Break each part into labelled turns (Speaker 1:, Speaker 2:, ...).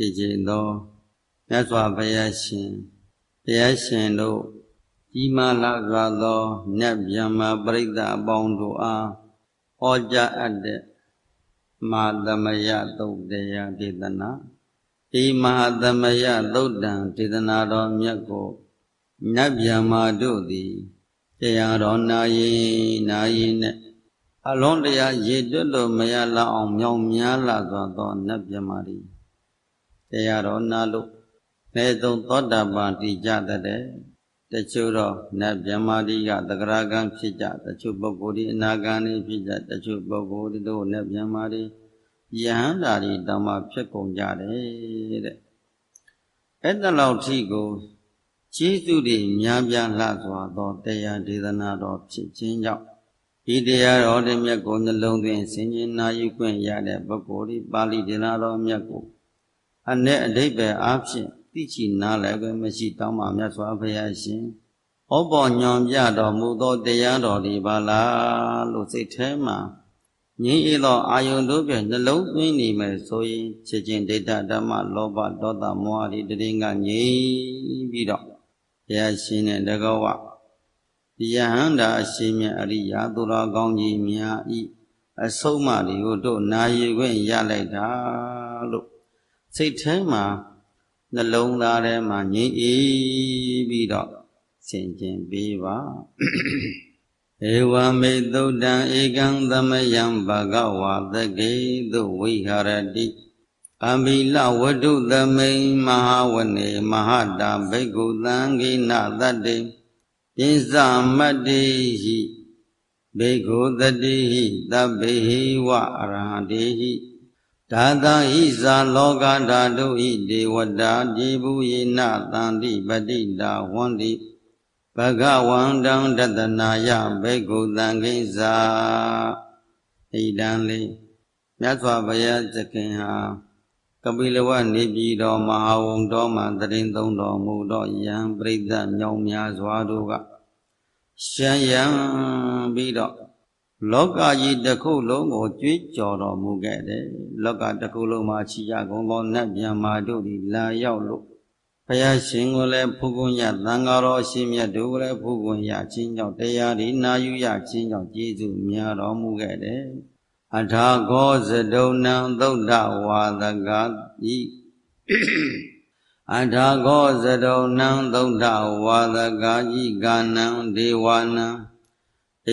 Speaker 1: ဖြစ်ခြင်းသောမြတ်စွာဘုရားရှင်တရားရှင်တို့ကြီးမားလာစွာသောမြတ်ဗျမ္မာပရိသတ်အပေါင်းတို့အားဟောကြားအပ်တဲ့မာသမယသုတ်တရားဒေသနာဒီမဟာသမယသုတ်တံဒေသနာတော်မြတ်ကိုမြတ်ဗျမ္မာတို့သည်တရားတော်နာရင်နာရင်နဲ့အလုံးတရားရေတွတ်လို့မရလောက်အောင်မြောင်များလာသောသောနတ်မြမတွေ တရားတော်နာလို့နေဆုံးသောတာပန်တည်ကြတဲ့တချို့တော့နတ်မြမတိကသကရာကံဖြစ်ကြတချို့ပုဂ္ဂိုလ်ဒီအနာဂံနေဖြစ်ကြတချို့ပုဂ္ဂိုလ်တို့နတ်မြမတိယဟန္တာတွေတောင်မှဖြစ်ကုန်ကြတယ်တဲ့အဲ့တလောက်ထိကိုကျေးဇူးတွေများပြားလှစွာသောတရားဒေသနာတော်ဖြစ်ခြင်းကြောင့်ဒီတရားတော်တွေမြတ်ကိုနှလုံးသွင်းဆင်ခြင်နာယူခွင့်ရတဲ့ပုဂ္ဂိုလ်ဒီပါဠိဒေသနာတော်မြတ်ကို အ내အဓိပ္ပာယ်အားဖြင့်သိချနားလည်းပဲမရှိတောင်းပါမြတ်စွာဘုရားရှင်ဟောပေါ်ညွန်ပြတော်မူသောတရားတော်ဒီပါလားလို့စိတ်ထဲမှာငြင်းအေးသောအာယုန်တို့ဖြင့်နှလုံးသွင်းနေမယ်ဆိုရင်ချစ်ခြင်းဒိဋ္ဌဓမ္မလောဘဒေါသမောဟဒီတရင်ကငြိမ်ပြီးတော့ဘုရားရှင်နဲ့တကောဝယဟန္တာအရှင်မြတ်အရိယာသူတော်ကောင်းကြီးများဤအဆုံးမတွေကိုတို့နာယူခွင့်ရလိုက်တာလို့ စိတ်ထဲမှာနှလုံးသားထဲမှာငြိမ်အေးပြီးတော့ဆင်ခြင်ပေးပါဧဝမေသုတ်တံဧကံသမယံဘဂဝါသကေသုဝိဟာရတိအမိလဝတ္ထုသမိန်မဟာဝနေမဟာတာဘိက္ခုသံဃိနသတ္တေပိသမတ္တိဟိဘေကုတတိဟိသဗ္ဗေဟိဝအရဟတိဟိ ဒါသဟိဇာလောကဓာတုဟိဒေဝတာဒီဘူးယေနတန္တိပတိတာဝန္တိဘဂဝန္တံတတနာယဘေကုသံခိဇာဣဒံလေးမြတ်စွာဘုရားသခင်ဟာကပိလဝနေပြည်တော်မဟာဝုံတော်မှာတရင်သုံးတော်မူတော့ယံပရိသတ်မြောင်များစွာတို့ကရှမ်းရံပြီးတော့ လောကကြီးတစ်ခုလုံးကိုကြွေးကြော်တော်မူခဲ့တယ်လောကတစ်ခုလုံးမှာချီရကုန်သောနတ်ပြန်မာတို့သည်လာရောက်လို့ဘုရားရှင်ကိုလည်းဖူးကွန်ရသံဃာတော်အရှင်မြတ်တို့ကိုလည်းဖူးကွန်ရခြင်းကြောင့်တရားဒီနာယူရခြင်းကြောင့်ကျေးဇူးများတော်မူခဲ့တယ်အထာခောဇဒုံနံသုဒ္ဓဝါဒကဤအထာခောဇဒုံနံသုဒ္ဓဝါဒကဤကာနံဒေဝနံ ဣ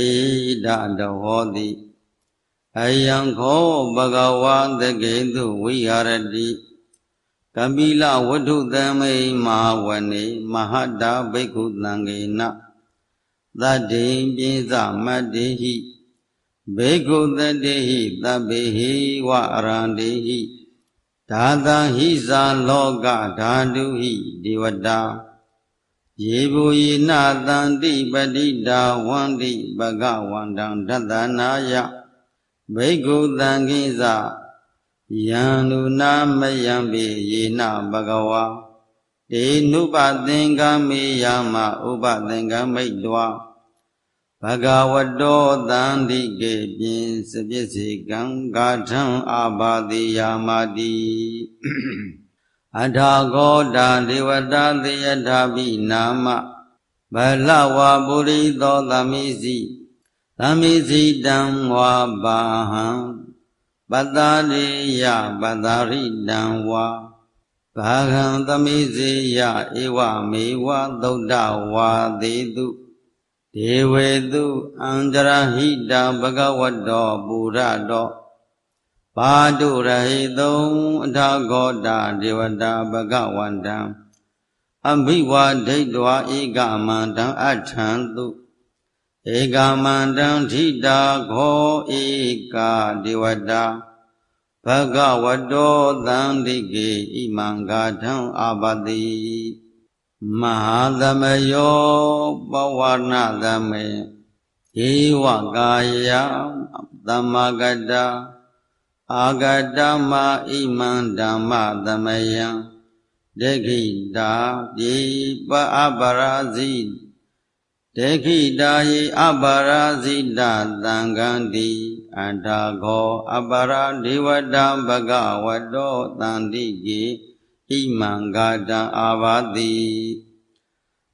Speaker 1: ဒတဟောတိအယံခောဘဂဝါသကေတုဝိဟာရတိကပိလဝတ္ထုသမိမဟာဝနေမဟာတာဘိက္ခုသံဃေနသတ္တိပိစမတ္တိဟိဘေကုတတေဟိသဗ္ဗေဟိဝအရန္တိဟိဒါသဟိဇာလောကဓာတုဟိဒေဝတာ ယေဘူယေနတန္တိပတိတာဝန္တိဘဂဝန္တံဒတနာယဘေကုသံကိသယံနုနာမယံပိယေနဘဂဝါတေနုပသင်္ကမေယမဥပသင်္ကမိတ်တောဘဂဝတောတန္တိကေပြင်စပစ္စေကံဂါထံအာဘာတိယာမတိ အထာကောတာဒေဝတာသေယထာပိနာမဗလဝပုရိသောသမိစီသမိစီတံဝါဘာဟံပတ္တာရိယပတ္တာရိတံဝါဘာဂံသမိစေယဧဝမေဝသုဒ္ဓဝါသေတုဒေဝေတုအန္တရဟိတဘဂဝတောပုရတော ပါတုရဟိတုံအထာဂောတာဒေဝတာဘဂဝန္တံအဘိဝါဒိဋ္ဌဝါဧကမန္တံအထံတုဧကမန္တံထိတာခောဧကဒေဝတာဘဂဝတောသံတိကေဣမံဂါထံအာပတိမဟာသမယောပဝနာသမေဧဝကာယသမ္မာကတ အာဂတမဣမံဓမ္မသမယံဒိဋ္ဌိတာပြေပအပရာဇိဒိဋ္ဌိတာယိအပရာဇိတသံဃံတိအန္တာခောအပရာဒေဝတာဘဂဝတောတန္တိကေဣမံဂါတံအာဘာတိ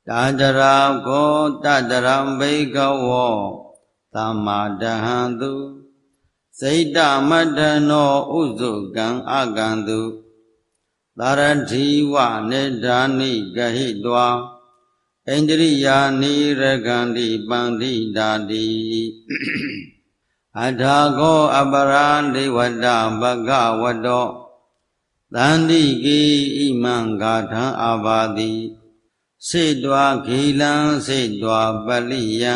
Speaker 1: တာတရာကောတတရံဘိကဝောသမ္မာတဟံတု စိတ်တမတ္တနောဥစုကံအကံတုသရတိဝနေဓာနိဂဟိတွာဣန္ဒရိယာနိရကံတိပန္တိတာတိအထာကော အပရာဒေဝတဘဂဝတောသန္တိကိဣမံဂါထံအာဘာတိစေတွာခီလံစေတွာပလိယံ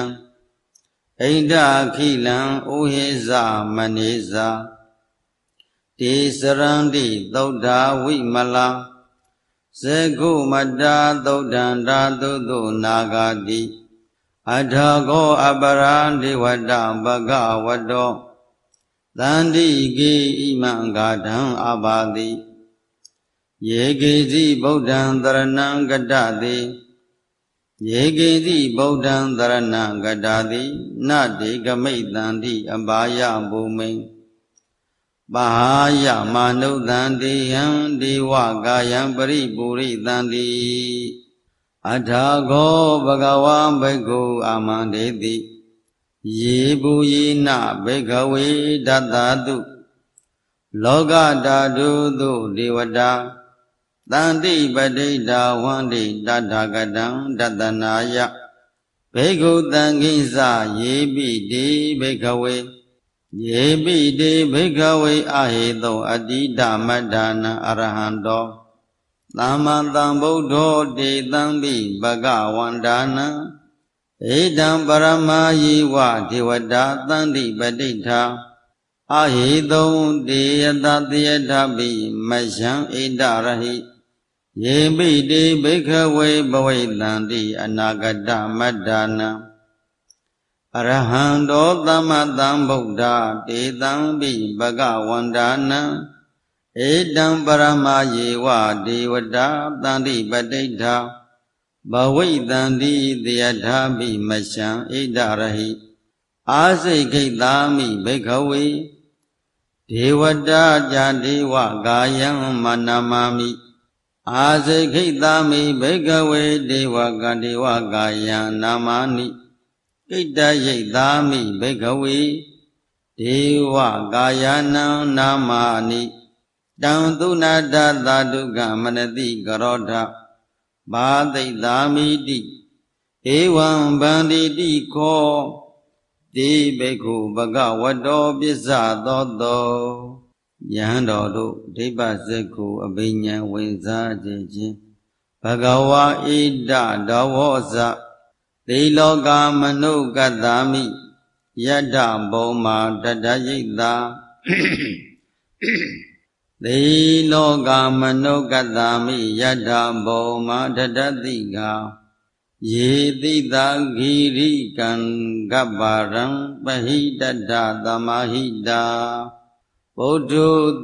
Speaker 1: ဣန္ဒခိလံဩဟိဇမနေဇာတေစရန္တိသုဒ္ဓဝိမလာဇဂုမတာသုဒ္ဓန္တာသုသုနာဂာတိအထာကောအပရာဒေဝတဘဂဝတောသန္တိကိဣမံဂါထံအဘာတိယေကေစီဗုဒ္ဓံတရဏံကတတိ ယေကေစီဗုဒ္ဓံတရဏံကတတိနတေကမိတ်တန္တိအဘာယဘုမိန်ပါယမာနုဿံတေယံဒေဝကာယံပရိပူရိတန္တိအထာကောဘဂဝံဘိက္ခုအာမန္တေတိယေဘူယေနဘိကဝေတတတုလောကဓာတုသုဒေဝတာ တန္တိပဋိဒါဝန္တိတထာဂတံတတနာယဘေကုတံကိစ္စယေပိတိဘေကဝေယေပိတိဘေကဝေအဟေသောအတိတမတ္ထာနအရဟံတောသမ္မာသမ္ဗုဒ္ဓောတေတံပိဘဂဝန္ဒာနံဣဒံပရမယေဝဒေဝတာတန္တိပဋိဋ္ဌာအဟိတုံတေယတတယထပိမယံဣဒရဟိ ယေပိတိဘိခဝေဘဝိတံတိအနာဂတမတ္တနာအရဟံတောသမ္မသမ္ဗုဒ္ဓတေတံပိဘဂဝန္ဒာနံဧတံပရမယေဝဒေဝတာတန္တိပဋိဋ္ဌာဘဝိတံတိတယထာမိမရှံဣဒရဟိအာစိတ်ခိတာမိဘိခဝေဒေဝတာဇာဒေဝကာယံမနမာမိ အာစိတ်ခိတာမိဘိကဝေဒေဝကဒေဝကာယံနာမာနိကိတ္တယိတာမိဘိကဝေဒေဝကာယနံနာမာနိတံသုနာတသာတုကမနတိကရောဓဘာသိတာမိတိဧဝံဗန္တိတိခောတိဘိက္ခုဘဂဝတောပစ္စသောတော ယဟန်တော်တို့ဒိဗ္ဗစက္ခုအဘိညာဝင်စားခြင်းချင်းဘဂဝါဣဒဒဝောဇသေလောကမနုကတ္တာမိယတ္တဘုံမာတတယိတာသေလောကမနုကတ္တာမိယတ္တဘုံမာတတတိကယေတိတာဂိရိကံကပ္ပရံပဟိတတ္တသမဟိတာ ဗုဒ္ဓ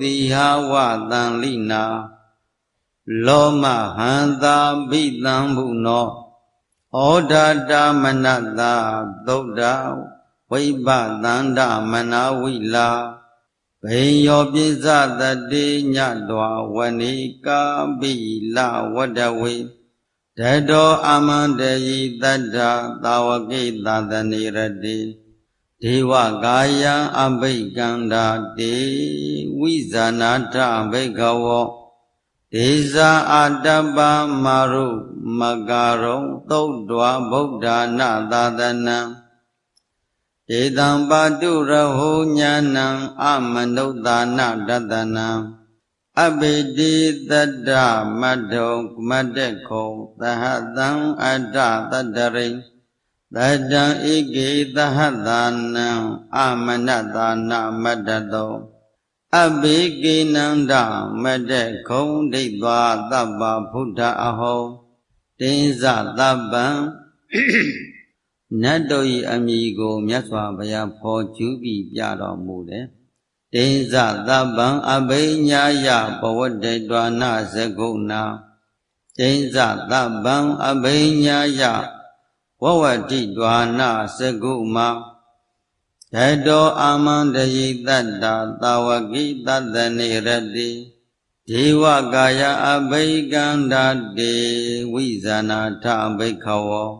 Speaker 1: တိဟာဝတံလိနာလောမဟန္တာဘိတံဘုနောဩဒတာမနတာသုဒ္ဓဝိပသန္တမနာဝိလာဘိယောပိစတတိညတောဝဏိကာပိလဝတ္တဝေတတောအမန္တယိတတ္တသာဝကိသတနိရတိ ဒေဝကာယံအဘိကန္တာတေဝိဇာနာထဘိကဝောဒေဇာအတ္တပမရုမကာရုံသုတ်တော်ဗုဒ္ဓနာသာသနံဧတံပါတုရဟောညာဏံအမနုဿာနတတနံအဘိတိတတ္တမတ္ထုံမတ္တခောသဟတံအတ္တတတရိ တတံဧကေသဟတာနံအမနတာနမတ္တတောအဘိကေနန္ဒမတ္တခုံဒိဋ္ဌာသဗ္ဗဗုဒ္ဓအဟောတင်းဇသဗ္ဗံနတ်တို့၏အမိကိုမြတ်စွာဘုရားဖော်ကျူးပြီးပြတော်မူတယ်တင်းဇသဗ္ဗံအဘိညာယဘဝတ္တေတွာနာဇဂုဏတင်းဇသဗ္ဗံအဘိညာယ ဝဝတိတွာနာစကုမဓတောအာမန္တယိတတ္တာသာဝကိတတ္တနေရတိဒဒေဝကာယအဘိကန္ဓာတေဝိဇာနာထဘိခဝော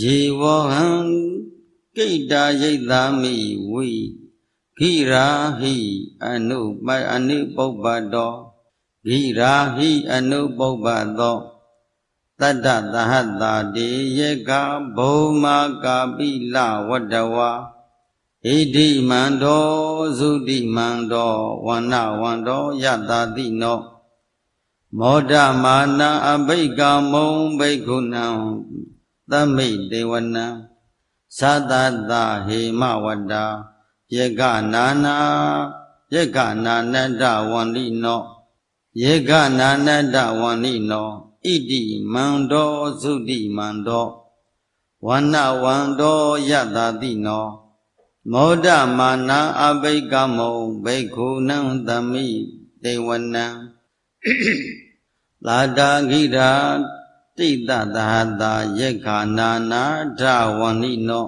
Speaker 1: ယေဝဟံကိတ္တာယိတ်သာမိဝိခိရာဟိအနုပအနုပုပ္ပတောခိရာဟိအနုပုပ္ပတော တတ္တသဟတ္တာတေယေကဘုံမာကာပိလဝတ္တဝါဣတိမန္တောသုတိမန္တောဝန္နဝန္တောယတာတိနောမောဒမာနအဘိကမုံဘိက္ခုနံသမိတေဝနံသတ္တဟေမဝတ္တာယေကနာနာယေကနာနတ္တဝန္တိနောယေကနာနတ္တဝန္တိနော ဣတိမန္တောသုတိမန္တောဝန္နဝန္တောယတာတိနောမောဒမာနာအဘိကမောဘိက္ခုနံသမိတေဝနံလာတာဂိရာတိတသာတာယက္ခာနာနာထဝန္နိနော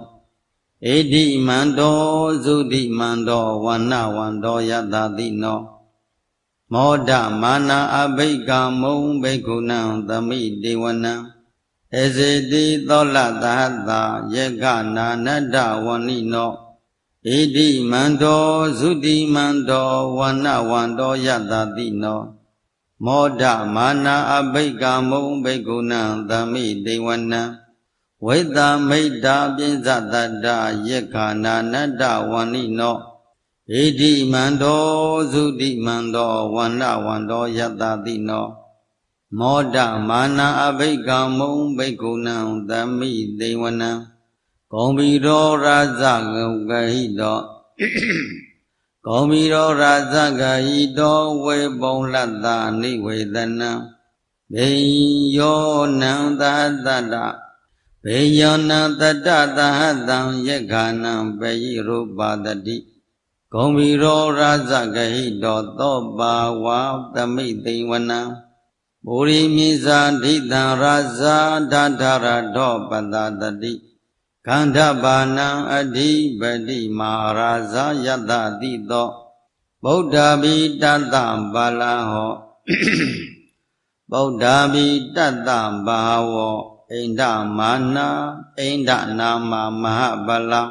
Speaker 1: ဧတိမန္တောသုတိမန္တောဝန္နဝန္တောယတတိနော မောဒမာနာအဘိကမုံဘိက္ခုနံသမိတေဝနံအစေတိသောလသဟတာယက္ခနာနတ္တဝန္နိနောဣတိမန္တောသုတိမန္တောဝန္နဝန္တောယတတိနောမောဒမာနာအဘိကမုံဘိက္ခုနံသမိတေဝနံဝိတမိတ်တာပိဇတတ္တယက္ခနာနတ္တဝန္နိနော ဣတိမန္တောသုတိမန္တောဝန္နဝန္တောယတတိနောမောဒမာနာအဘိကမုံဘိက္ခုနံသမိတေဝနံဂုံဘီရောရာဇဂုဂဟိတောဂုံဘီရောရာဇဂဟိတောဝေပုံလတ္တနိဝေဒနံဘေယောနံသတ္တဘေယောနံတတ္တသဟတံယက္ခဏံပေယိရူပါတတိ ဂုံဘီရောရာဇဂဟိတောသောပါဝါသမိသိဝနံဘူရိမိဇာဒိတံရာဇာဒဓာရတောပတတတိခန္ဓဘာနံအဓိပတိမာရာဇာယတတိသောဗုဒ္ဓဘိတတ္တပါလဟောဗုဒ္ဓဘိတတ္တဘာဝောအိန္ဒမာနာအိန္ဒနာမမဟာပလံ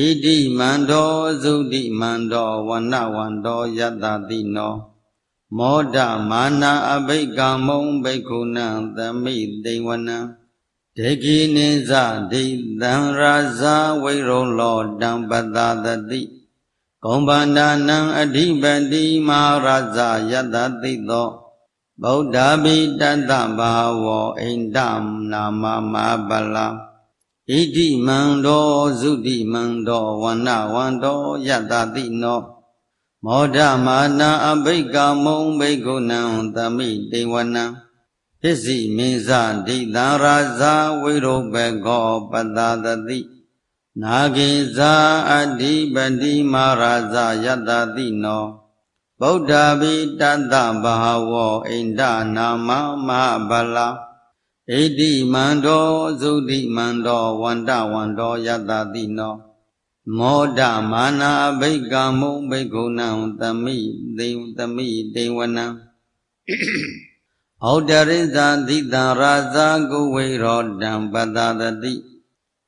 Speaker 1: ဣတိမန္တောသုတိမန္တောဝနဝန္တောယတတိနောမောဒမာနာအဘိကမုံဘိက္ခုနံသမိတိဝနံဒေကိနိဇဒိတံရာဇဝိရုံလောတံပတသတိကုံဗန္ဒနံအဓိပတိမဟာရဇယတတိသောဗုဒ္ဓဘိတတ္တဘာဝောအိန္ဒနာမမပလ ဣတိမန္တောသုတိမန္တောဝန္နဝန္တောယတတိနောမောဒမာနာအဘိကမုံဘိက္ခုနံသမိတေဝနံပစ္စည်းမင်းဇဒိတံရာဇဝိရုပကောပတသတိနာဂေဇာအဓိပတိမာရာဇယတတိနောဗုဒ္ဓဘိတတ္တဘာဝောအိန္ဒနာမမဟာဗလာ ဣတိမန္တောသုတိမန္တောဝန္တဝန္တောယတတိနောမောဒမာနာအဘိကမုံဘိက္ခုနံသမိသိသမိတေဝနံဩတရိဇာသီတံရာဇာကုဝေရောတံပတသတိ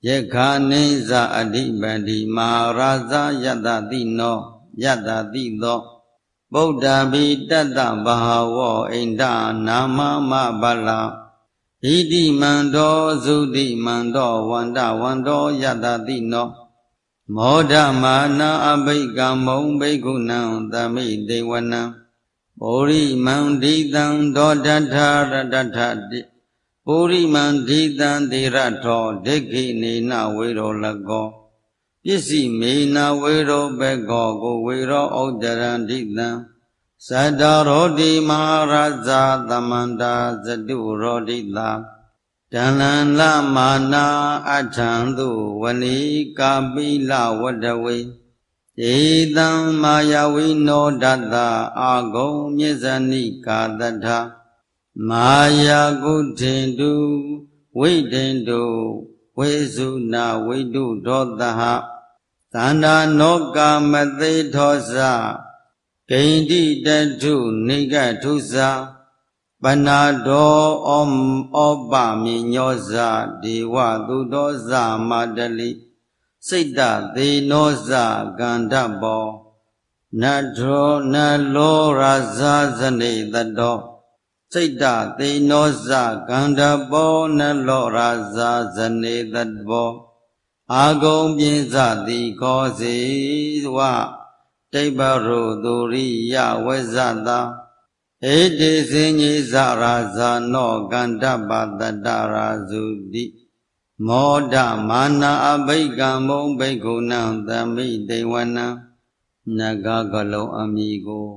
Speaker 1: ယခာနိဇာအဓိပတိမဟာရာဇာယတတိနောယတတိသောဗုဒ္ဓဘိတတ္တဘာဝောအိန္ဒနာမမဗလာ ဣတိမန္တောသုတိမန္တောဝန္တဝန္တောယတတိနောမောဒမာနာအဘိကမုံဘိက္ခုနံသမိတေဝနံပုရိမန္တိတံဒောတထာရတထတိပုရိမန္တိတံတိရထောဒိဋ္ဌိနေနဝေရောလကောပစ္စည်းမေနဝေရောဘေကောကိုဝေရောဩဒရန္တိတံ သတ္တရောတိမဟာရဇာသမန္တာဇတုရောတိတာတဏ္လမာနာအထံသူဝဏီကာပိလဝတ္တဝေဧတံမာယဝိနောဒတ္တအာဂုံမြေဇဏိကာတထမာယာကုထေတုဝိတေတုဝေစုနာဝိတုဒောတဟသန္တာနောကာမသိထောဇကေ ဒိဋ္ဌိတထုနေကထုစာပနာဒောဩဩပမိညောဇဒေဝသုတောဇမတလိစိတ်တသေနောဇကန္ဓဘောနထောနလောရာဇဇနေတတောစိတ်တသေနောဇကန္ဓဘောနလောရာဇဇနေတတောအာဂုံပြင်းစသည်ခောစေဝ တိပရုသူရိယဝဇ္ဇတာဣတိစင်ကြီးဇရာဇာနောကန္တပတတရာဇုတိမောဒမာနာအဘိကံမုံဘိက္ခုနံသမိတေဝနံနဂကလုံးအမိကို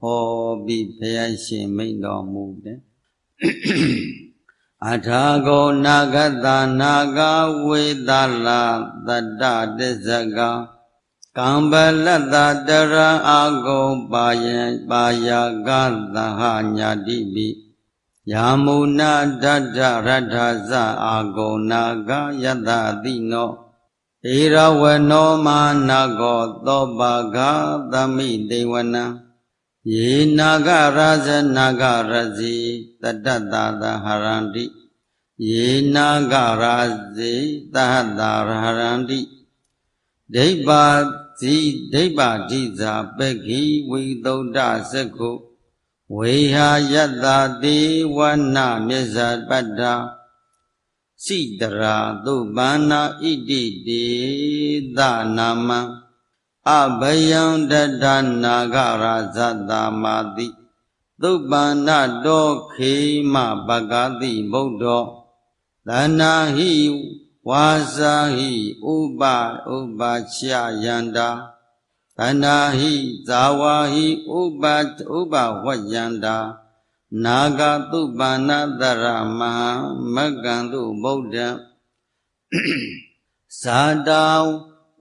Speaker 1: ဟောပြီးဘုရားရှင်မိန့်တော်မူတယ်အထာကောနာဂတနာဂဝေသလာတတ္တတစ္ဆက ကံပလတ္တတရံအာဂုံပါယံပါယကသဟညာတိပိယာမုနာတတ္တရထဇအာဂုံနာဂယတတိနောဧရဝနောမာနာကောသောပါဂသမိတေဝနံယေနာဂရဇနာဂရဇိတတ္တတာသဟရန္တိယေနာဂရဇိတဟတရဟရန္တိဒိဗ္ဗ ဇိဒိဗ္ဗတိဇာပက္ခိဝိသုဒ္ဓစကုဝေဟာယတ္တာတိဝနမေဇပတ္တာစိတရာသုပန္နာဣတိတေသနာမံအဘယံတတနာဂရာဇတ္တမာတိသုပန္နတောခေမပကတိဗုဒ္ဓောသနာဟိ ဝါစာဟိဥပဥပချယန္တာသနာဟိဇာဝါဟိဥပဥပဝယန္တာနာဂတုပန္နတရမဟာမကံတုဗုဒ္ဓံဇာတာ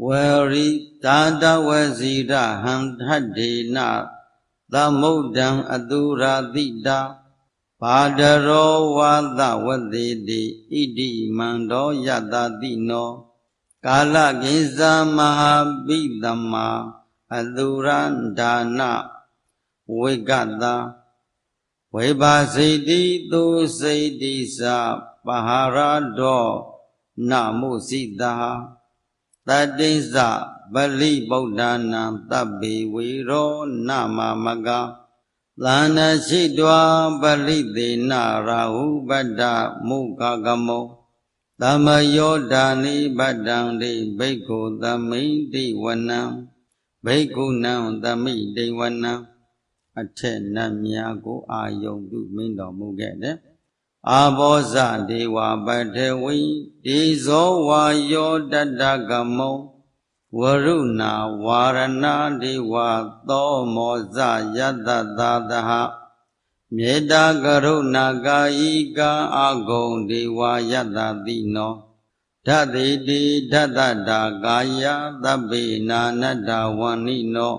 Speaker 1: ဝရိသာတဝစီရဟံထတေနသမုဒ္ဒံအတုရာတိတာ ပါဒရောဝါသဝတိတိဣတိမန္တောယတတိနော ကာလကိဇာမဟာပိတမအတုရန္ဒါနဝိကတာဝေဘာစိတိသူစိတိသပဟာရတောနမုစိတာတတိသဗလိဗုဒ္ဓနာတပ္ပေဝေရောနမမက သာနရှိတွာပလိသေနရာဟုပတ္တမုခကမောသမယောဒာနိပတ္တံတိဘိက္ခုသမိတိဝနံဘိက္ခုနံသမိတိဝနံအထက်နတ်များကိုအာယုံပြုမင်းတော်မူခဲ့တယ်အာဘောဇဒေဝပထေဝိဒေဇောဝါယောတတကမော ဝရုဏဝါရဏဒေဝသောမောဇယတသာသဟမေတ္တာကရုဏာကာယိကံအာဂုံဒေဝယတတိနောဓတ္တိတိဓတ္တတာကာယသဗ္ဗေနာနတ္တဝန္နိနော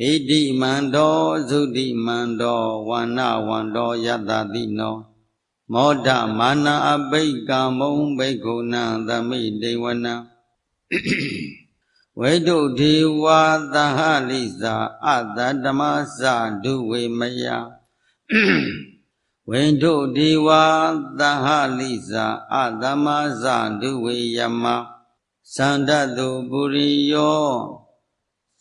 Speaker 1: ဣတိမန္တောသုတိမန္တောဝန္နဝန္တောယတတိနောမောဒမာနအဘိကံမုံဘိက္ခုနံသမိတေဝနံ ဝိတုဒေဝသဟလိစာအတဓမ္မစဒုဝေမယဝိတုဒေဝသဟလိစာအသမစဒုဝေယမသန္တတုပုရိယော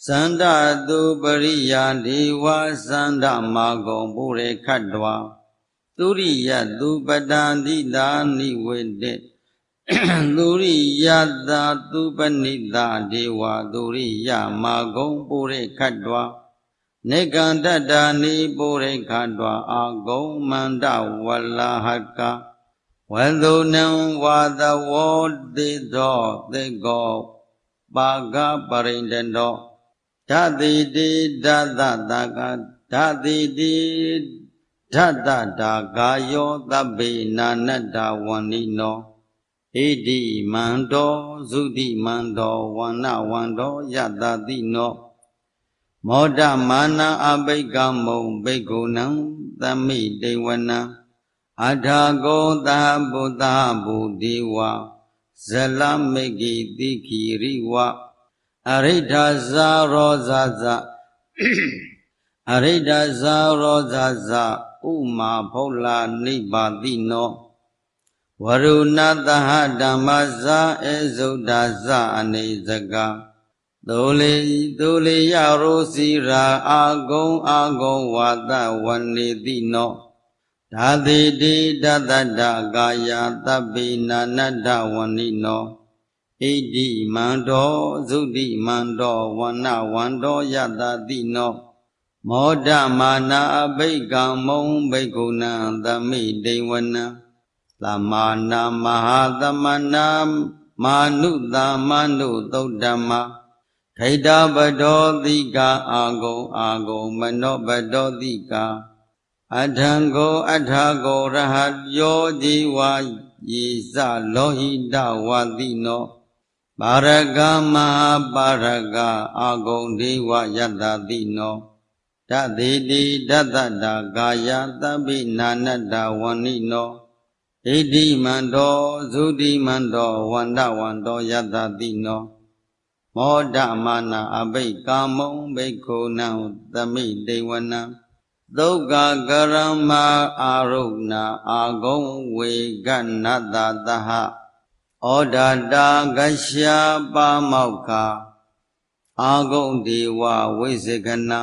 Speaker 1: သန္တတုပရိယာဒေဝသန္တမာဂုံပုရေခတ်တော်သုရိယသူပတန္တိတာနိဝေတေ သူရိယတာသူပဏိတာဒေဝသူရိယမာဂုံပုရိခတ်တော်နေကန္တတာနိပုရိခတ်တော်အာဂုံမန္တဝလဟကဝသုနံဝါသဝောတိသောသေကောပါကပရိန္တတောဓတိတိဓတတကဓတိတိဓတတာကာယောသဗ္ဗေနာနတ္တဝန္နိနော ဣတိမန္တောသုတိမန္တောဝန္နဝန္တောယတတိနောမောဒမာနအဘိကမုံဘိက္ခုနံသမိတေဝနံအထာကောသဗုဒ္ဓဘုဒေဝဇလမိကိတိခိရိဝအရိဋ္ဌဇာရောဇဇအရိဒဇာရောဇာဇဥမာဖုလာနိဗ္ဗာတိနော ဝရုဏသဟဓမ္မဇာအေဇုဒ္ဒဇအနေဇကသိုလေသိုလေယရောစီရာအာဂုံအာဂုံဝါဒဝနေတိနောဓာတိတိတတတ္တကာယတပ္ပိနာနတ္တဝဏိနောဣတိမန္တောသုတိမန္တောဝဏဝန္တောယတတိနောမောဒမာနာအဘိကံမုံဘိက္ခုနံသမိတိဝနံ သမာနာမဟာသမနာမာနုသမနုသုတ်တမခိတပတောတိကာအာဂုံအာဂုံမနောပတောတိကာအထံကိုအထာကိုရဟယောဇီဝယေဇလောဟိတဝတိနောပါရကမဟာပါရကအာဂုံဒေဝယတ္တတိနောတသေတိတတ္တကာယသဗ္ဗိနာနတ္တဝဏိနော ဣတိမန္တောဇုတိမန္တောဝန္တဝန္တောယတ္တတိနောမောဒမာနာအဘိကာမုံဘိက္ခုနံသမိတေဝနံသုက္ကကရမအာရုဏအာဂုံဝေကနတ္တသဟဩဒတာကရှာပါမောက္ခအာဂုံဒေဝဝိစေကနာ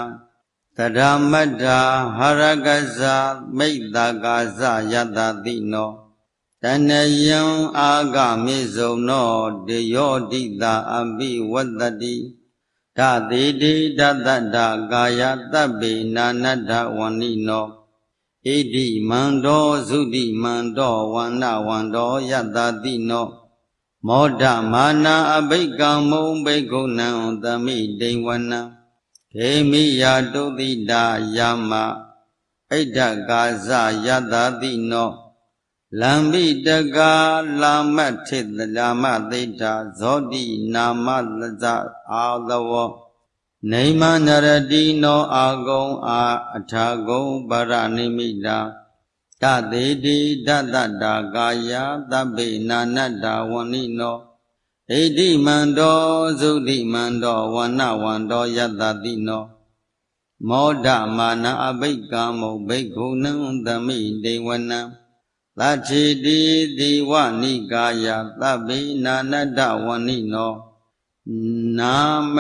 Speaker 1: တရမတ္တာဟရကဇာမိတ်တကာဇယတတိနော တဏယံအာဂမေဇုံနောတေယောတိတာအပိဝတ္တတိဓာတိတိဓတ္တတကာယတပ္ပေနာနတ္ထဝဏိနောဣတိမန္တောသုတိမန္တောဝန္နဝန္တောယတတိနောမောဒမာနာအဘိကံမုံဘိက္ခုနံသမိတိဝနံခေမိယာတုတိတာယာမဣဒ္ဓကာဇယတတိနော လံမိတကာလာမထေတလာမသိတာဇောတိနာမလဇအာသဝနေမနရတိနောအာဂုံအာအထာဂုံပရနိမိတာတသေတိတတ္တကာယသဗ္ဗေနာနတ္တဝဏိနောဣတိမန္တောသုတိမန္တောဝဏဝန္တောယတတိနောမောဒမာနအဘိကံမုဘိက္ခုနံသမိတေဝနံ သချေတိတိဝနိကာယသဗ္ဗေနာနတ္တဝဏိနောနာမ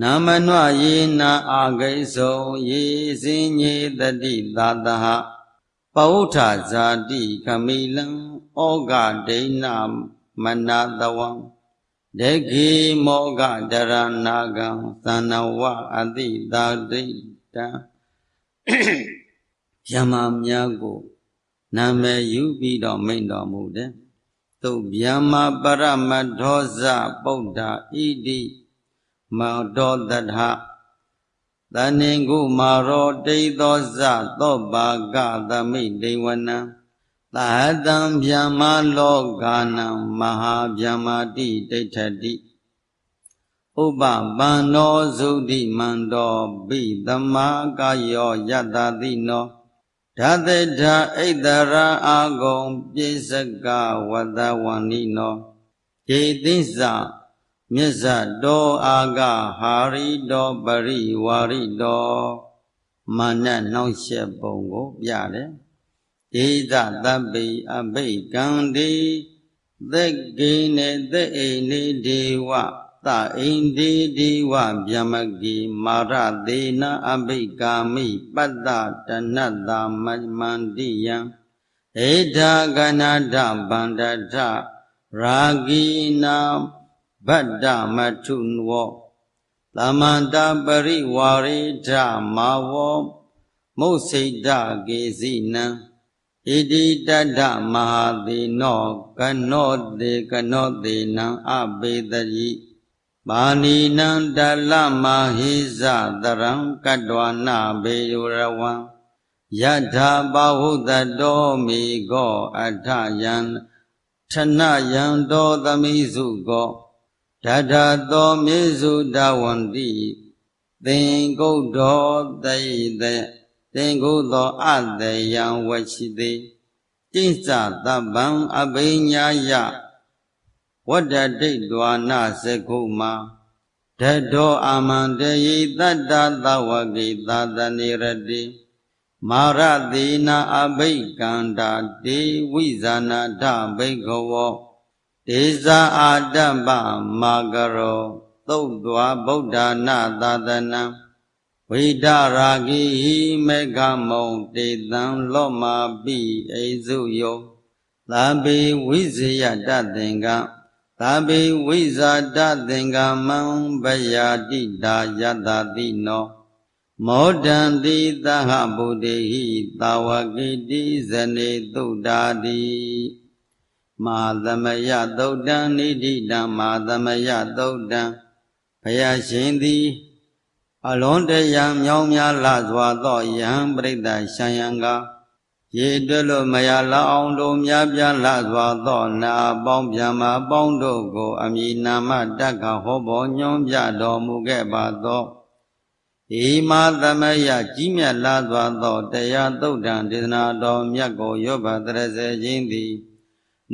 Speaker 1: နာမနွယေနာအာဂိသောယေစင်ညေတတိသာတဟပောဋ္ဌဇာတိခမိလံဩဃဒိဏမနာတဝံဒေခိမောဃဒရဏကံသန္နဝအတိတာဒိတံယမများကို နာမည်ယူပြီးတော့မိန့်တော်မူတယ်သုဗျာမပရမထောဇပုဒ္ဓဣတိမောတောတထသဏင်ကုမာရောတိသောဇသောပါကသမိဒေဝနံသဟတံဗျာမလောကာနံမဟာဗျာမာတိဒိဋ္ဌတိဥပပန္နောသုတိမန္တောဘိသမာကာယောယတတိနော ဓာတေဓာဣတရာအာဂုံပိစကဝတဝန္နိနောဒေသိစ္စာမြစ္ဆတောအာဂဟာရိတောပရိဝါရိတောမာနနှောင့်ရှက်ပုံကိုပြတယ်ဒေသတပ္ပိအဘိကံတိသက်ကိနေသက်အိနေဒေဝ သအိန္ဒီဒီဝဗျမကိမာရသေနအဘိကာမိပတ္တတဏတ္တမမန္တိယံဧထာကနာဒဗန္ဒထရာဂိနာဗတ္တမထုနဝသမန္တပရိဝါရိထမာဝောမုစိတကေစီနံဣတိတတ္တမဟာသေနောကနောတေကနောတေနံအဘေတရိ ပါဏိနံတလမဟိဇတရံကတ္တဝနာဘေယရဝံယထာဘဟုတတောမိကောအထယံထနယံတောသမိစုကောဓာထာသောမေစုတဝန္တိသင်္ကုတ်တော်တိတေသင်္ကုတ်သောအတယံဝရှိတိတိစ္ဆသဗ္ဗံအဘိညာယ ဝတ္တဒိဋ္ဌဝါနသကုမာဓဓတောအာမန္တယေတတ္တသဝကေသာသနေရတိမာရတိနာအဘိကန္တာတေဝိဇာနာထဘိကဝောဒေဇာအာတ္တပမာကရောသုတ်တွာဗုဒ္ဓနာသာသနံဝိဒရာဂိမေဃမုံတေတံလောမာပိအိစုယောသာဘေဝိဇယတသင်္က သာဘေဝိဇာတသင်္ကမံဗယာတိတာယတတိနောမောဒံတိသဟဗုဒ္ဓေဟိတာဝကိတိဇနေသုဒ္ဓာတိမာသမယသုတ်တံနိဋိတံမာသမယသုတ်တံဘုရားရှင်သည်အလုံးတရာမြောင်းများလှစွာသောယံပရိသတ်ရှံယံက ရေတွက်လို့မရလောက်အောင်တို့များပြားလှစွာသောနာပေါင်းပြန်မပေါင်းတို့ကိုအမိနာမတက္ကဟောပေါ်ညွှန်ပြတော်မူခဲ့ပါသောဤမာသမယကြီးမြတ်လာစွာသောတရားသုတ်တံဒေသနာတော်မြတ်ကိုရောဘတရစေခြင်းသည်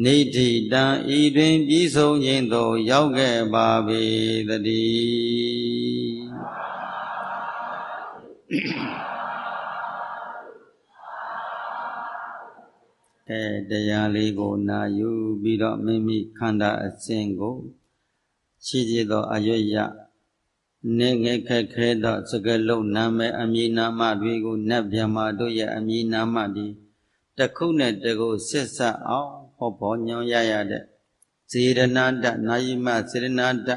Speaker 1: နေတိတံဤတွင်ပြီးဆုံးခြင်းသို့ရောက်ခဲ့ပါပေတည်း အဲတရားလေးကိုနာယူပြီးတော့မိမိခန္ဓာအစဉ်ကိုချီးကျသောအရွတ်ရနေငယ်ခက်ခဲသောစကလုံးနာမည်အမည်နာမတွေကိုနတ်ဗျမာတို့ရဲ့အမည်နာမတွေတခုနဲ့တခုဆက်ဆက်အောင်ဟောပေါ်ညွှန်ရရတဲ့ဇေရဏတနာယိမစေရဏတ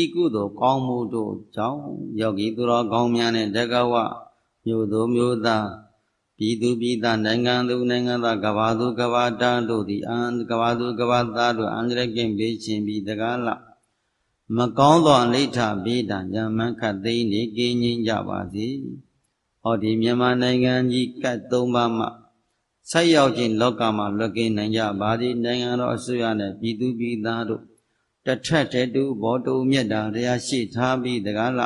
Speaker 1: ဤကုသိုလ်ကောင်းမှုတို့ကြောင့်ယောဂီသူတော်ကောင်းများနဲ့တက္ကဝမြို့သူမြို့သား ပြည်သူပြည်သားနိုင်ငံသူနိုင်ငံသားကဘာသူကဘာတန်းတို့သည်အံကဘာသူကဘာသားတို့အန္တရကင်းပေးခြင်းပြီးတကားလမကောင်းသောအလိဋ္ဌဘေးတံညမန်းခတ်သိမ်းနေကင်းငင်းကြပါစေ။ဟောဒီမြန်မာနိုင်ငံကြီးကတ်သုံးပါးမှဆက်ရောက်ခြင်းလောကမှာလွတ်ကင်းနိုင်ကြပါသည်နိုင်ငံတော်အစိုးရနဲ့ပြည်သူပြည်သားတို့တထက်တဲ့တူဘောတူမြတ်တာတရားရှိထားပြီးတကားလ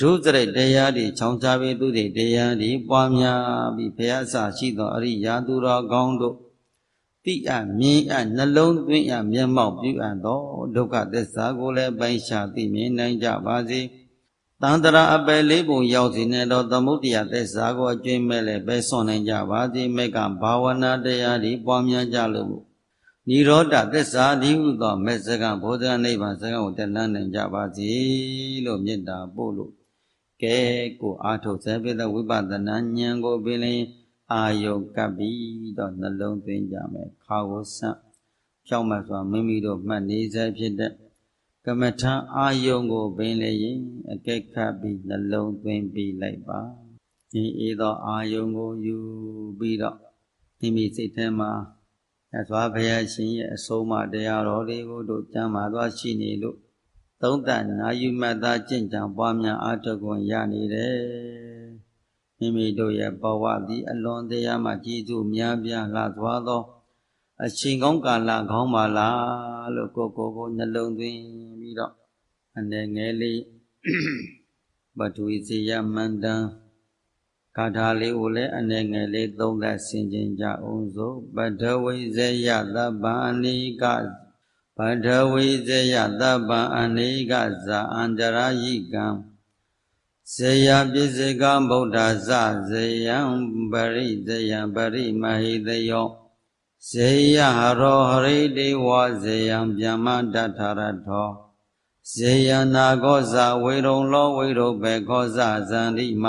Speaker 1: ဒုစရိုက်တရားတွေချောင်းစားပြီးသူတွေတရားတွေပွားများပြီးဘုရားစာရှိသောအရိယာသူတော်ကောင်းတို့တိအမြင်အနှလုံးသွင်းအမျက်မှောက်ပြုအပ်သောဒုက္ခသစ္စာကိုလည်းပိုင်ရှာသိမြင်နိုင်ကြပါစေတန္တရာအပယ်လေးပုံရောက်စီနေသောသမုဒ္ဒရာသစ္စာကိုအကျွင်းမဲ့လည်းပဲဆွန်နိုင်ကြပါစေမေကဘာဝနာတရားတွေပွားများကြလို့နိရောဓသစ္စာဒီဟုသောမေစကံဘောဓနိဗ္ဗာန်စကံကိုတက်လှမ်းနိုင်ကြပါစေလို့မေတ္တာပို့လို့ ကဲကိုအာထုတ်စေပိသဝိပဿနာဉာဏ်ကိုပင်လင်အာယုကပ်ပြီးတော့နှလုံးသွင်းကြမယ်ခါကိုဆန့်ဖြောင်းမှစွာမိမိတို့မှတ်နေစေဖြစ်တဲ့ကမ္မထာအာယုံကိုပင်လေရင်အကဲခတ်ပြီးနှလုံးသွင်းပြီးလိုက်ပါဒီအေးသောအာယုံကိုယူပြီးတော့မိမိစိတ်ထဲမှာသစ္စာဘုရားရှင်ရဲ့အဆုံးအမတရားတော်လေးကိုတို့ကြံပါသွားရှိနေလို့ သုံးသပ်နာယူမှတ်သားကျင့်ကြံပွားများအားထုတ်ခွင့်ရနေတယ်မိမိတို့ရဲ့ဘဝသည်အလွန်တရားမှကြည်စုများပြားလှသွားသော အချိန်ကောင်းကာလကောင်းပါလားလို့ကိုကိုကိုနှလုံးသွင်းပြီးတော့အနေငယ်လေးပထဝီစီယမန္တံဂါထာလေးကိုလည်းအနေငယ်လေးသုံးသပ်ဆင်ခြင်ကြအောင်စို့ပထဝီဇယသဗ္ဗအနိက ပထဝီဇယသဗ္ဗံအနိကဇာအန္တရာယိကံဇယပိစိကဗုဒ္ဓဇဇယံပရိဇယံပရိမဟိတယောဇေယဟရောဟရိတေဝဇေယံဗျမ္မတထရထောဇေယနာကောဇဝေရုံလောဝေရုဘေခောဇဇန္တိမ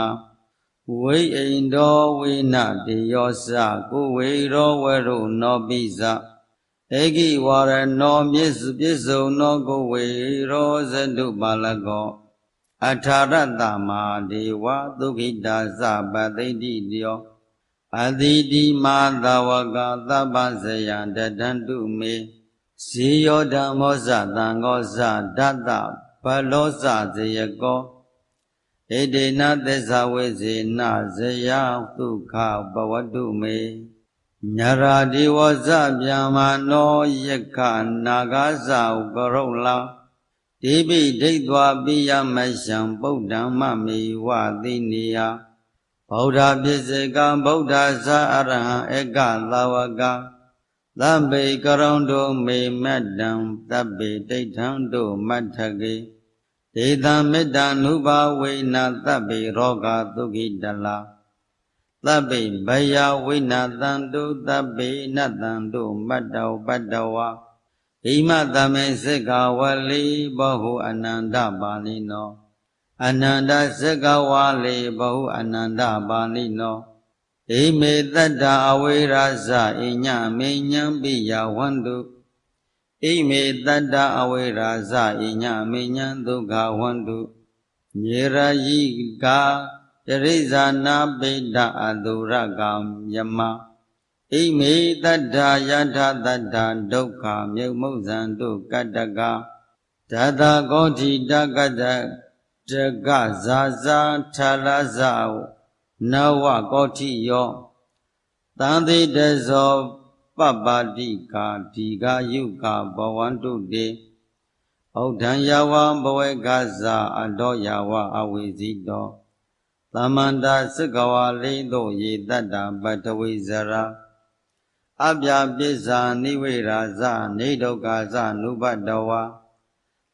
Speaker 1: ဝိအိန္ဒောဝိနတေယောစကုဝေရောဝရုနောပိဇ ဧကိဝရနောမြစ္စုပစ္စုံနောကိုဝေရောဇတုပါလကောအထာရတမာဒေဝသုခိတာသပသိတိတယောအတိတိမာသဝကသဗ္ဗဇယံတတန္တုမေဇေယောဓမ္မောဇတံဃောဇဒတ္တဘလောဇဇေယကောဣတိနသစ္စာဝေဇေနဇယဒုက္ခဘဝတုမေ ညရာဒီဝဇဗျာမာနောယက္ခနာဂသဥကရုလာဒီပိဒိဋ္ဌဝပိယမရှံဗုဒ္ဓံမမေဝသိနေယဗုဒ္ဓပစ္စေကဗုဒ္ဓဇာအရဟံဧကသာဝကသဗ္ဗေကရုံတို့မေမတ္တံသဗ္ဗေတိဋ္ဌံတို့မတ္ထကေဒေသမေတ္တာနုဘာဝိနာသဗ္ဗေရောဂသုခိတလာ သဗ္ဗေဘယဝိနာတံတုသဗ္ဗေနတံတုမတ္တောပတ္တဝါဣမတမေစေကဝလိဘဟုအနန္တပါဠိနောအနန္တစေကဝါလိဘဟုအနန္တပါဠိနောဣမေတတ္တအဝိရာဇဣညမေညံပိယဝန္တုဣမေတတ္တအဝိရာဇဣညမေညံဒုက္ခဝန္တုညေရယိကာ တရိဇာနာပိတ္တအတုရကံယမဣမေတတ္တယထာတတ္တဒုက္ခမြုပ်မုဇံတုကတ္တကဓာတာကောတိတကတ္တတကဇာဇာထလဇာနဝကောတိယောတန်တိတဇောပပပါတိကာဒီဃယုကာဘဝန္တုတေဩဒံယဝဘဝေကဇာအတောယဝအဝိဇိတော သမန္တာစကဝါလိသောယေတတ္တပတဝိဇရာအပြပစ္စာနိဝေရာဇနေဒုက္ခဇနုပတဝါ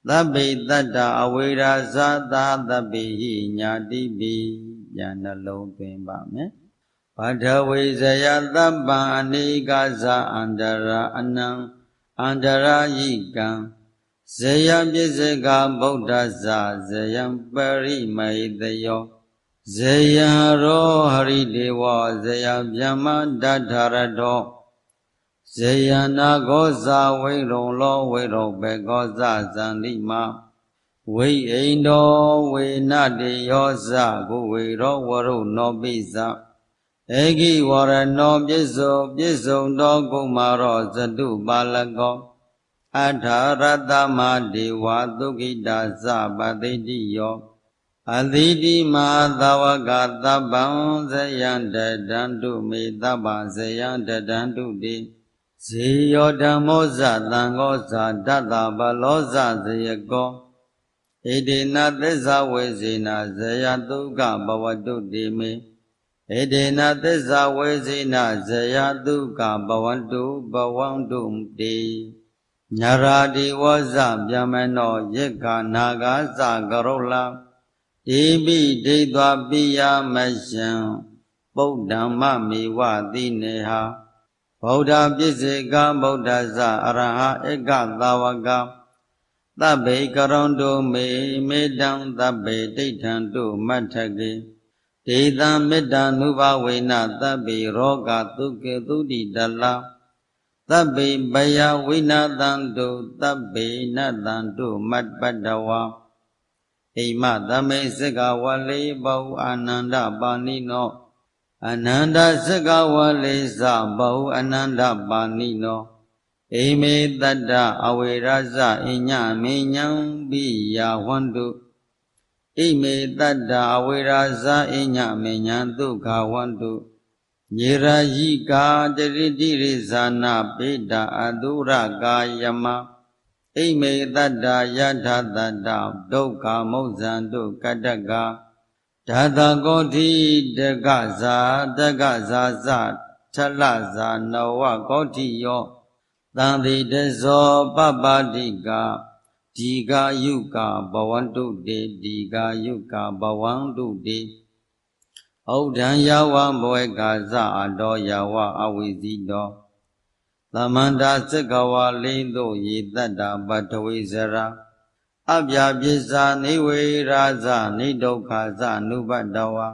Speaker 1: သဗ္ဗေတတ္တအဝေရာဇသာသဗ္ဗေဟိညာတိပိညာနှလုံးသွင်းပါမယ်ဗဒဝေဇယသဗ္ဗံအနိကဇအန္တရာအနံအန္တရာယိကံဇယပစ္စကဗုဒ္ဓဇဇယံပရိမေတယော ဇယံရောဟရိဒေဝဇယဗျမ္မတထာရတောဇယနာကောဇဝိရုံလောဝိရုံဘေကောဇဇန္တိမဝိအိန္ဒောဝေနတေယောဇကုဝေရောဝရုနောပိဇဧကိဝရဏောပြစ္ဆုပြစ္ဆုံတော်ကုမာရောဇတုပါလကောအထာရတမဒေဝသုခိတာသပတိတိယော အသီတိမသဝကသဗ္ဗံဇယံတတံတုမေသဗ္ဗဇယံတတံတုတိဇေယောဓမ္မောဇသံဃောဇာတတဗလောဇဇယကောဣတိနသစ္စာဝေဇေနဇယတုကဘဝတုတိမေဣတိနသစ္စာဝေဇေနဇယတုကဘဝန္တုဘဝန္တုတိညာရာတိဝဇဗျမနောယေကနာဂသကရုလာ ဣပိဒိဋ္ဌပိယမရှံပုဒ္ဓမ္မမေဝတိနေဟာဗုဒ္ဓပြစ္ဆေကဗုဒ္ဓဇအရဟဧကသာဝကသဗ္ဗေကရုံတုမေမေတံသဗ္ဗေဒိဋ္ဌံတုမတ္ထကေဒေသမေတ္တာနုဘဝေနသဗ္ဗေရောဂသုကေသုတိတလာသဗ္ဗေဘယဝိနာတံတုသဗ္ဗေနတံတုမတ္ပတဝါ အိမသမေစကဝလေဘောအာနန္ဒပါဏိနောအနန္တစကဝလေသဘောအနန္တပါဏိနောအိမေတတ္တအဝေရဇအညမေညံပိယဝန္တုဣမေတတ္တအဝေရာဇအညမေညာဒုက္ခဝန္တုညေရယိကာတရိတိရိဇာနာပိတာအတုရကာယမ ဣမေတတ္တယထာတတ္တဒုက္ခမုဇံတုကတ္တကဓာတကောတိတကဇာတကဇာဇထလဇာနဝကောတိယောတံတိတဇောပပတိကာဒီဃာယုကာဘဝန္တုတေဒီဃာယုကာဘဝန္တုတေဩဒံယဝဘဝေကာဇအတောယဝအဝိဇိတော သမန္တာစက္ကဝါလိသောယေတတ္တာပတဝိဇရာအပြာပိစာနိဝေရာဇနိဒုက္ခဇနုပတ္တဝါ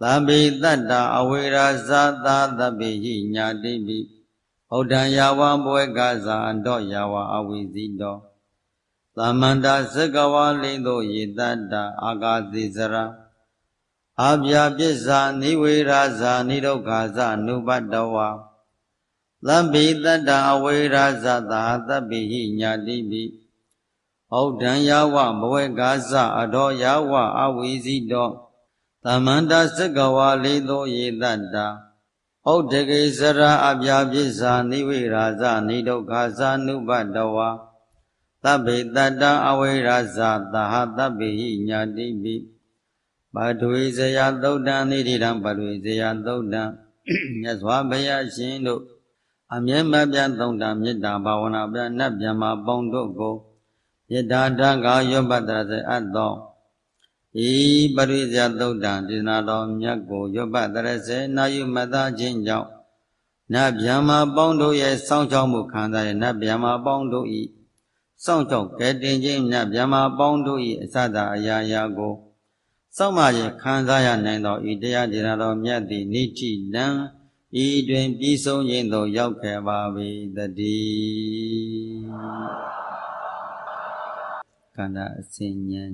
Speaker 1: သဗ္ဗေတတ္တာအဝေရာဇသာသဗ္ဗေဟိညာတိပိဩဒံယဝဘဝေကာဇအတောယဝအဝိဇိတောသမန္တာစကဝါလိသောယေတတ္တအာဂာတိစရာအပြာပစ္စာနိဝေရာဇာနိဒုက္ခဇနုပတ္တဝါ သဗ္ဗေတတ္တအဝေရာဇသာသဗ္ဗေဟိညာတိပိဩဒံယဝဘဝေကာဇအတောယဝအဝိဇိတောသမန္တာစကဝါလိသောယေတတ္တဩတကေစရာအပြာပစ္စာနိဝေရာဇနိဒုက္ခဇနုပတ္တဝါသဗ္ဗေတတံအဝိရဇသဟသဗ္ဗေဟိညာတိပိပါဒွေဇယသုတ်တံနိတိတံပါဒွေဇယသုတ်တံမြတ်စွာဘုရားရှင်တို့ အမြဲမပြတ်သုံးတံမေတ္တာဘာဝနာပြနတ်ဗျမပေါင်းတို့ကိုယယထာတကယောပတ္တရစေအပ်သောဤပရိဇယသုတ်တံဒေသနာတော်မြတ်ကိုယောပတ္တရစေနာယုမတခြင်းကြောင့်နတ်ဗျာမပေါင်းတို့ရဲ့စောင့်ရှောက်မှုခံစားတဲ့နတ်ဗျာမပေါင်းတို့ဤစောင့်ရှောက်ကဲတင်ခြင်းနတ်ဗျာမပေါင်းတို့ဤအစသာအရာရာကိုစောင့်မှရင်ခံစားရနိုင်သောဤတရားဒေသနာတော်မြတ်သည်နိတိလံ ဤတွင်ပြီးဆုံးခြင်းသို့ရောက်ခဲ့ပါ၏တည်းကန္တာအစဉ်ဉဏ်